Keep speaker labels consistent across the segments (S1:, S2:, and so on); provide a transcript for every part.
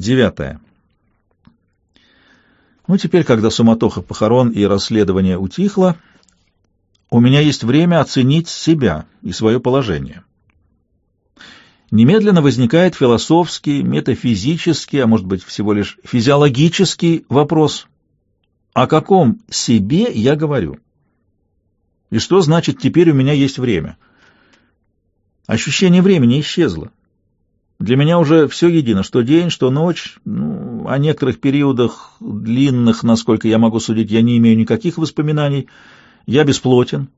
S1: Девятое. Ну, теперь, когда суматоха похорон и расследование утихло, у меня есть время оценить себя и свое положение. Немедленно возникает философский, метафизический, а может быть всего лишь физиологический вопрос. О каком себе я говорю? И что значит «теперь у меня есть время»? Ощущение времени исчезло. Для меня уже все едино, что день, что ночь. Ну, о некоторых периодах длинных, насколько я могу судить, я не имею никаких воспоминаний. Я бесплотен.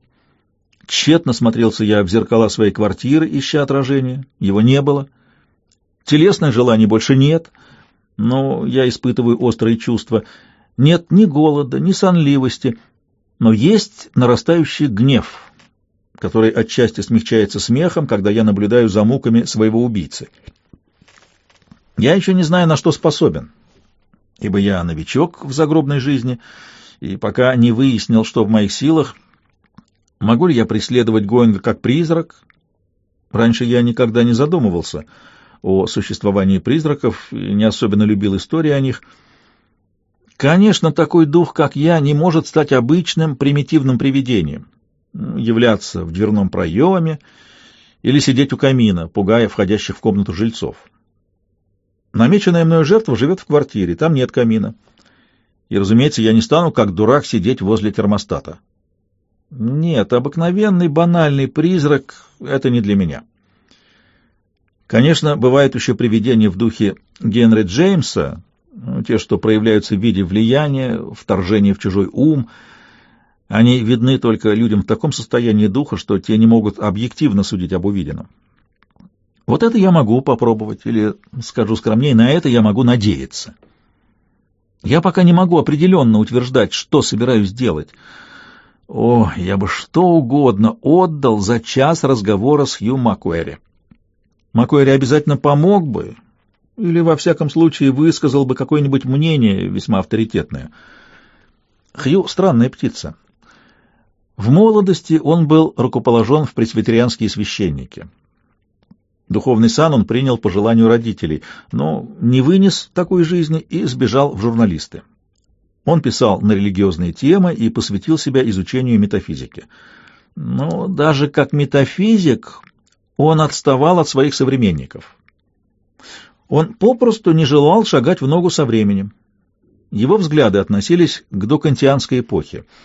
S1: Тщетно смотрелся я в зеркала своей квартиры, ища отражения. Его не было. Телесных желаний больше нет, но я испытываю острые чувства. Нет ни голода, ни сонливости, но есть нарастающий гнев, который отчасти смягчается смехом, когда я наблюдаю за муками своего убийцы. Я еще не знаю, на что способен, ибо я новичок в загробной жизни, и пока не выяснил, что в моих силах, могу ли я преследовать Гоинга как призрак. Раньше я никогда не задумывался о существовании призраков и не особенно любил истории о них. Конечно, такой дух, как я, не может стать обычным примитивным привидением, являться в дверном проеме или сидеть у камина, пугая входящих в комнату жильцов. Намеченная мною жертва живет в квартире, там нет камина. И, разумеется, я не стану, как дурак, сидеть возле термостата. Нет, обыкновенный банальный призрак — это не для меня. Конечно, бывают еще привидения в духе Генри Джеймса, ну, те, что проявляются в виде влияния, вторжения в чужой ум. Они видны только людям в таком состоянии духа, что те не могут объективно судить об увиденном. Вот это я могу попробовать, или, скажу скромнее, на это я могу надеяться. Я пока не могу определенно утверждать, что собираюсь делать. О, я бы что угодно отдал за час разговора с Хью Макуэри. Макуэри обязательно помог бы, или, во всяком случае, высказал бы какое-нибудь мнение весьма авторитетное. Хью — странная птица. В молодости он был рукоположен в пресвитерианские священники — Духовный сан он принял по желанию родителей, но не вынес такой жизни и сбежал в журналисты. Он писал на религиозные темы и посвятил себя изучению метафизики. Но даже как метафизик он отставал от своих современников. Он попросту не желал шагать в ногу со временем. Его взгляды относились к докантианской эпохе —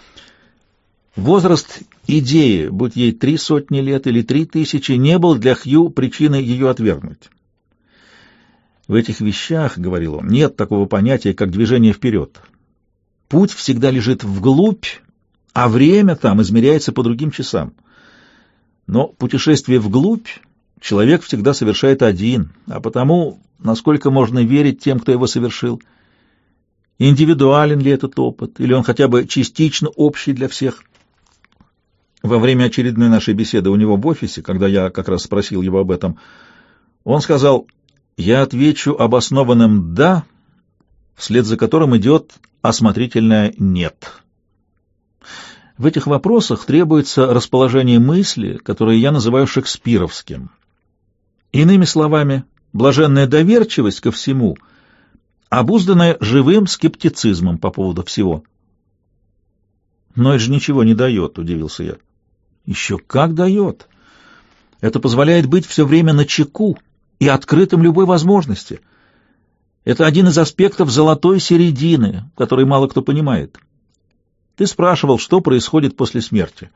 S1: Возраст идеи, будь ей три сотни лет или три тысячи, не был для Хью причиной ее отвергнуть. В этих вещах, — говорил он, — нет такого понятия, как движение вперед. Путь всегда лежит вглубь, а время там измеряется по другим часам. Но путешествие вглубь человек всегда совершает один, а потому, насколько можно верить тем, кто его совершил, индивидуален ли этот опыт, или он хотя бы частично общий для всех. Во время очередной нашей беседы у него в офисе, когда я как раз спросил его об этом, он сказал, «Я отвечу обоснованным «да», вслед за которым идет осмотрительное «нет». В этих вопросах требуется расположение мысли, которое я называю шекспировским. Иными словами, блаженная доверчивость ко всему, обузданная живым скептицизмом по поводу всего. «Но это же ничего не дает», — удивился я. Еще как дает. Это позволяет быть все время на чеку и открытым любой возможности. Это один из аспектов золотой середины, который мало кто понимает. Ты спрашивал, что происходит после смерти.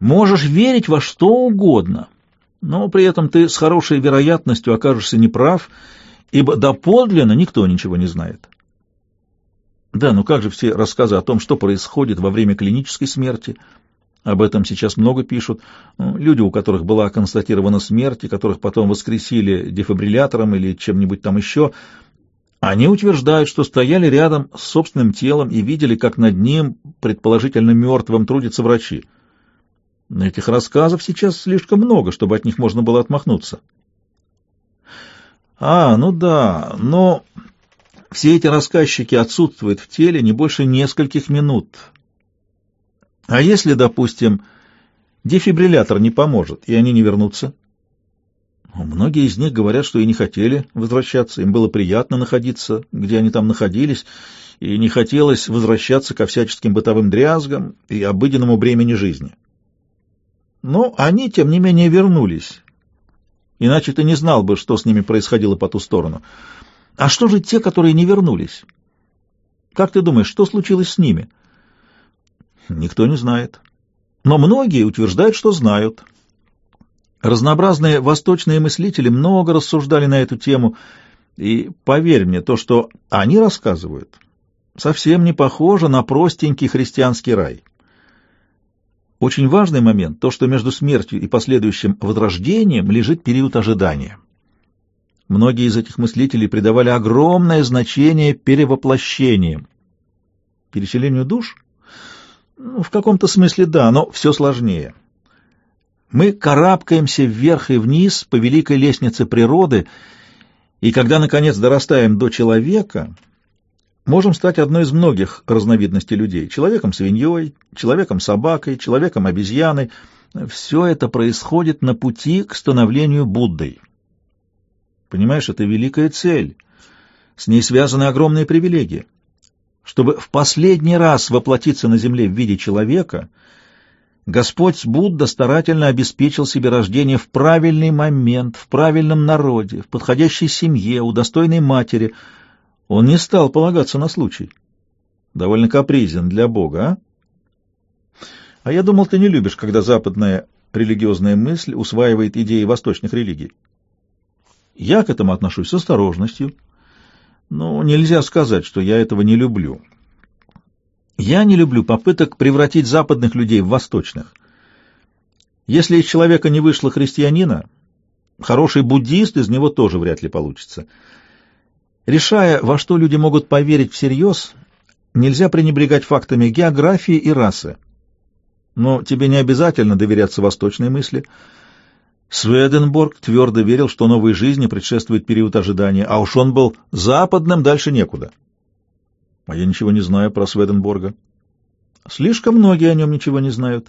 S1: Можешь верить во что угодно, но при этом ты с хорошей вероятностью окажешься неправ, ибо доподлинно никто ничего не знает. Да, ну как же все рассказы о том, что происходит во время клинической смерти – об этом сейчас много пишут. Ну, люди, у которых была констатирована смерть, и которых потом воскресили дефибриллятором или чем-нибудь там еще, они утверждают, что стояли рядом с собственным телом и видели, как над ним, предположительно мертвым, трудятся врачи. Но этих рассказов сейчас слишком много, чтобы от них можно было отмахнуться. А, ну да, но все эти рассказчики отсутствуют в теле не больше нескольких минут, а если, допустим, дефибриллятор не поможет, и они не вернутся? Многие из них говорят, что и не хотели возвращаться, им было приятно находиться, где они там находились, и не хотелось возвращаться ко всяческим бытовым дрязгам и обыденному бремени жизни. Но они, тем не менее, вернулись. Иначе ты не знал бы, что с ними происходило по ту сторону. А что же те, которые не вернулись? Как ты думаешь, что случилось с ними? Никто не знает. Но многие утверждают, что знают. Разнообразные восточные мыслители много рассуждали на эту тему, и, поверь мне, то, что они рассказывают, совсем не похоже на простенький христианский рай. Очень важный момент — то, что между смертью и последующим возрождением лежит период ожидания. Многие из этих мыслителей придавали огромное значение перевоплощениям. Переселению душ? Ну, в каком-то смысле да, но все сложнее. Мы карабкаемся вверх и вниз по великой лестнице природы, и когда, наконец, дорастаем до человека, можем стать одной из многих разновидностей людей. Человеком-свиньей, человеком-собакой, человеком-обезьяной. Все это происходит на пути к становлению Буддой. Понимаешь, это великая цель. С ней связаны огромные привилегии. Чтобы в последний раз воплотиться на земле в виде человека, Господь Будда старательно обеспечил себе рождение в правильный момент, в правильном народе, в подходящей семье, у достойной матери. Он не стал полагаться на случай. Довольно капризен для Бога, а? А я думал, ты не любишь, когда западная религиозная мысль усваивает идеи восточных религий. Я к этому отношусь с осторожностью. Но нельзя сказать, что я этого не люблю. Я не люблю попыток превратить западных людей в восточных. Если из человека не вышло христианина, хороший буддист из него тоже вряд ли получится. Решая, во что люди могут поверить всерьез, нельзя пренебрегать фактами географии и расы. Но тебе не обязательно доверяться восточной мысли – Сведенборг твердо верил, что новой жизни предшествует период ожидания, а уж он был западным, дальше некуда. А я ничего не знаю про Сведенборга. Слишком многие о нем ничего не знают.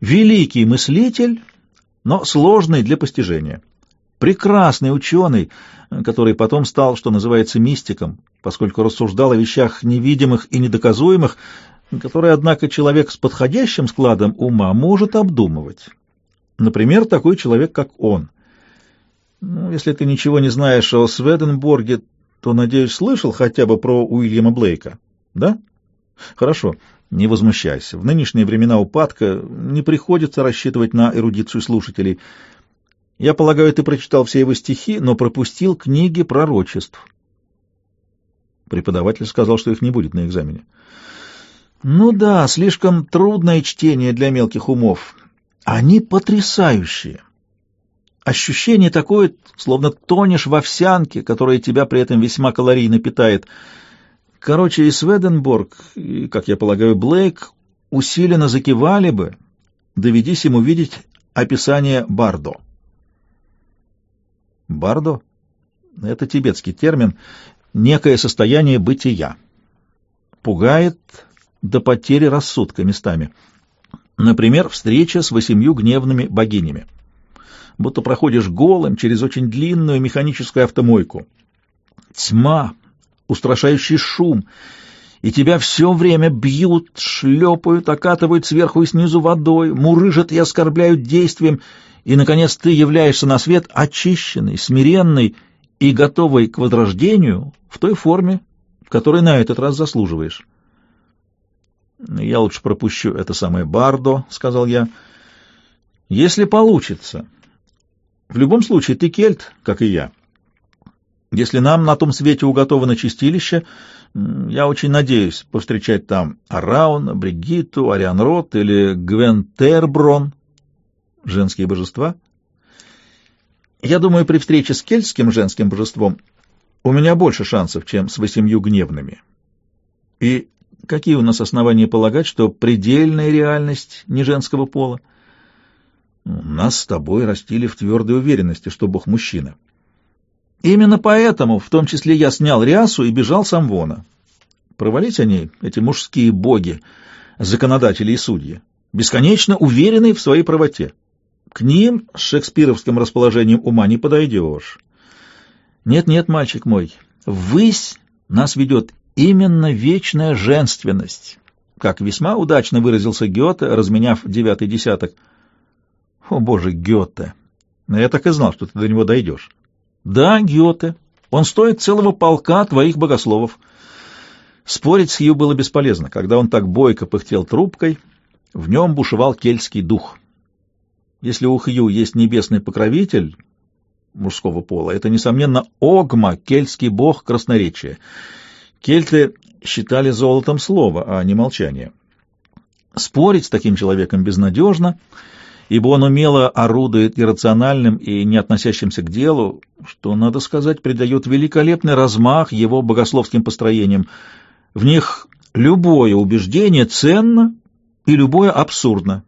S1: Великий мыслитель, но сложный для постижения. Прекрасный ученый, который потом стал, что называется, мистиком, поскольку рассуждал о вещах невидимых и недоказуемых, которые, однако, человек с подходящим складом ума может обдумывать. Например, такой человек, как он. Ну, если ты ничего не знаешь о Сведенборге, то, надеюсь, слышал хотя бы про Уильяма Блейка, да? Хорошо, не возмущайся. В нынешние времена упадка не приходится рассчитывать на эрудицию слушателей. Я полагаю, ты прочитал все его стихи, но пропустил книги пророчеств. Преподаватель сказал, что их не будет на экзамене. Ну да, слишком трудное чтение для мелких умов. Они потрясающие. Ощущение такое, словно тонешь в овсянке, которая тебя при этом весьма калорийно питает. Короче, и Сведенборг, и, как я полагаю, Блейк усиленно закивали бы, доведись им увидеть описание Бардо. Бардо — это тибетский термин, некое состояние бытия. Пугает до потери рассудка местами — Например, встреча с восемью гневными богинями. Будто проходишь голым через очень длинную механическую автомойку. Тьма, устрашающий шум, и тебя все время бьют, шлепают, окатывают сверху и снизу водой, мурыжат и оскорбляют действием, и, наконец, ты являешься на свет очищенный, смиренный и готовый к возрождению в той форме, в которой на этот раз заслуживаешь. Я лучше пропущу это самое Бардо, — сказал я. Если получится. В любом случае, ты кельт, как и я. Если нам на том свете уготовано чистилище, я очень надеюсь повстречать там Арауна, Бригитту, Ариан Рот или Гвентерброн, женские божества. Я думаю, при встрече с кельтским женским божеством у меня больше шансов, чем с восемью гневными. И Какие у нас основания полагать, что предельная реальность не женского пола? Нас с тобой растили в твердой уверенности, что Бог мужчина. Именно поэтому, в том числе, я снял рясу и бежал с Амвона. Провались они, эти мужские боги, законодатели и судьи, бесконечно уверенные в своей правоте. К ним с шекспировским расположением ума не подойдешь. Нет-нет, мальчик мой, ввысь нас ведет именно вечная женственность, как весьма удачно выразился Гёте, разменяв девятый десяток. О, боже, Гёте! Я так и знал, что ты до него дойдешь. Да, Гёте. Он стоит целого полка твоих богословов. Спорить с Хью было бесполезно. Когда он так бойко пыхтел трубкой, в нем бушевал кельтский дух. Если у Хью есть небесный покровитель мужского пола, это, несомненно, Огма, кельтский бог красноречия. Кельты считали золотом слово, а не молчание. Спорить с таким человеком безнадежно, ибо он умело орудует иррациональным и не относящимся к делу, что, надо сказать, придает великолепный размах его богословским построениям. В них любое убеждение ценно и любое абсурдно.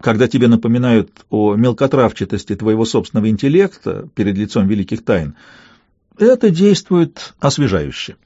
S1: Когда тебе напоминают о мелкотравчатости твоего собственного интеллекта перед лицом великих тайн, это действует освежающе.